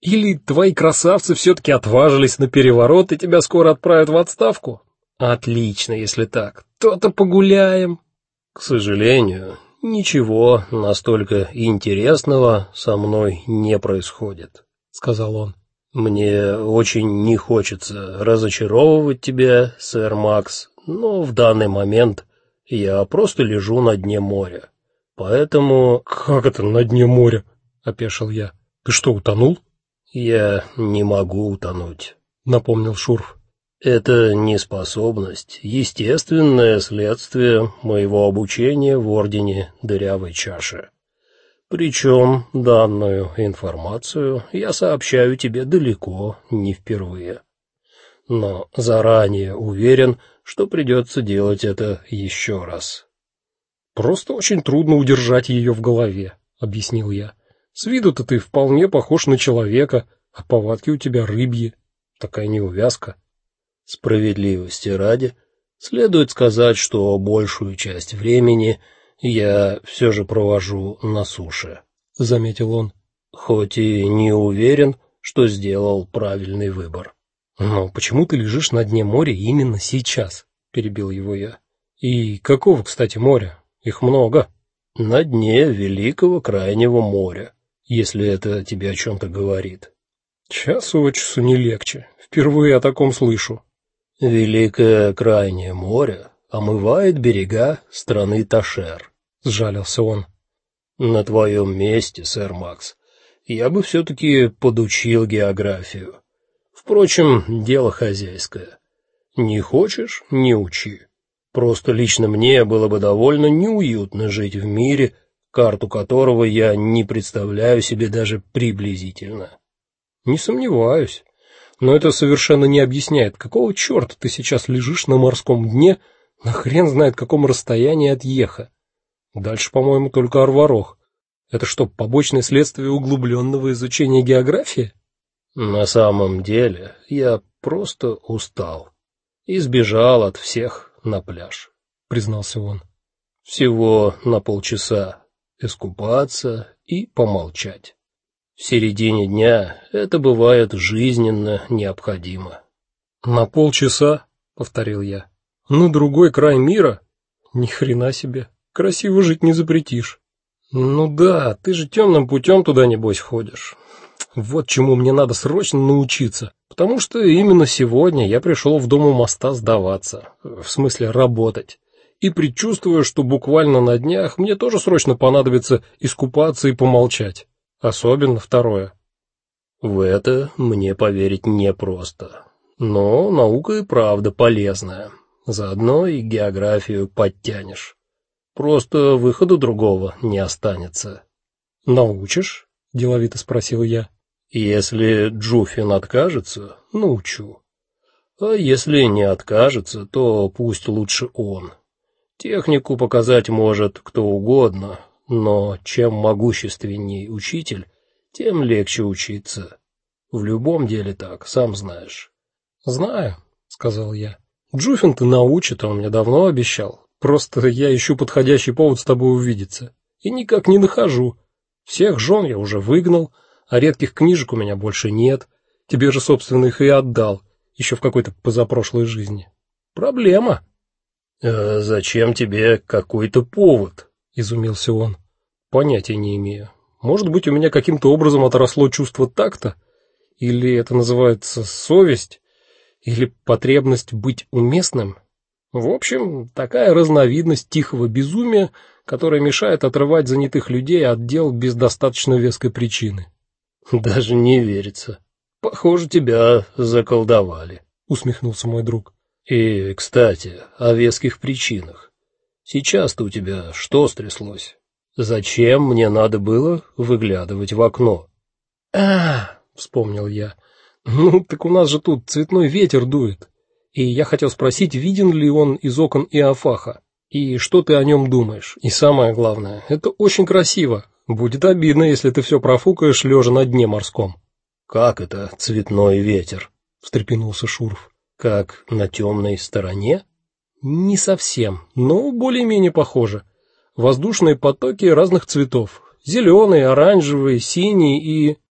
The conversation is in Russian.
Или твои красавцы все таки отважились на переворот и тебя скоро отправят в отставку? Отлично, если так. То-то погуляем. К сожалению, ничего настолько интересного со мной не происходит, сказал он. Мне очень не хочется разочаровывать тебя, сэр Макс, но в данный момент я просто лежу на дне моря. Поэтому Как это на дне моря? опешил я. Ты что, утонул? Я не могу утонуть, напомнил Шурф. Это неспособность, естественное следствие моего обучения в ордене Дырявой чаши. Причем данную информацию я сообщаю тебе далеко не впервые. Но заранее уверен, что придется делать это еще раз. Просто очень трудно удержать ее в голове, объяснил я. С виду-то ты вполне похож на человека, а повадки у тебя рыбьи. Такая неувязка. Справедливости ради, следует сказать, что большую часть времени я все же провожу на суше, заметил он. Хоть и не уверен, что сделал правильный выбор. Но почему ты лежишь на дне моря именно сейчас? перебил его я. И какого, кстати, моря? Их много. На дне великого крайнего моря если это тебе о чем то говорит. Час от часу не легче. Впервые о таком слышу. Великое крайнее море омывает берега страны Ташер, сжалился он. На твоем месте, сэр Макс, я бы все таки подучил географию. Впрочем, дело хозяйское. Не хочешь не учи. Просто лично мне было бы довольно неуютно жить в мире, карту которого я не представляю себе даже приблизительно. Не сомневаюсь, но это совершенно не объясняет, какого чёрта ты сейчас лежишь на морском дне, на хрен знает каком расстоянии от Еха. Дальше, по-моему, только Арварох. Это что, побочное следствие углубленного изучения географии? На самом деле, я просто устал и сбежал от всех на пляж, признался он. Всего на полчаса искупаться и помолчать. В середине дня это бывает жизненно необходимо. На полчаса, повторил я. На другой край мира? Ни хрена себе. Красиво жить не запретишь. Ну да, ты же темным путем туда небось ходишь. Вот чему мне надо срочно научиться, потому что именно сегодня я пришел в дом у моста сдаваться, в смысле работать и предчувствую, что буквально на днях мне тоже срочно понадобится искупаться и помолчать. Особенно второе. В это мне поверить непросто. Но наука и правда полезная. Заодно и географию подтянешь. Просто выхода другого не останется. Научишь? деловито спросил я. Если Джуфин откажется, научу. А если не откажется, то пусть лучше он. Технику показать может кто угодно, но чем могущественней учитель, тем легче учиться. В любом деле так, сам знаешь. Знаю, сказал я. Джуфин ты научит, он мне давно обещал. Просто я ищу подходящий повод с тобой увидеться и никак не нахожу. Всех жен я уже выгнал, а редких книжек у меня больше нет. Тебе же собственно их и отдал, еще в какой-то позапрошлой жизни. Проблема. «Э, зачем тебе какой-то повод?» изумился он. Понятия не имею. Может быть, у меня каким-то образом отросло чувство такта, или это называется совесть, или потребность быть уместным. В общем, такая разновидность тихого безумия, которая мешает отрывать занятых людей от дел без достаточно веской причины. Даже не верится. Похоже, тебя заколдовали, усмехнулся мой друг. И, кстати, о веских причинах. Сейчас-то у тебя что стряслось? Зачем мне надо было выглядывать в окно? А, вспомнил я. Ну, так у нас же тут цветной ветер дует. И я хотел спросить, виден ли он из окон Иофаха. И что ты о нем думаешь? И самое главное, это очень красиво. Будет обидно, если ты все профукаешь лежа на дне морском. Как это цветной ветер? встрепенулся Шурф. Как на темной стороне? Не совсем, но более-менее похоже. Воздушные потоки разных цветов: зеленый, оранжевый, синий и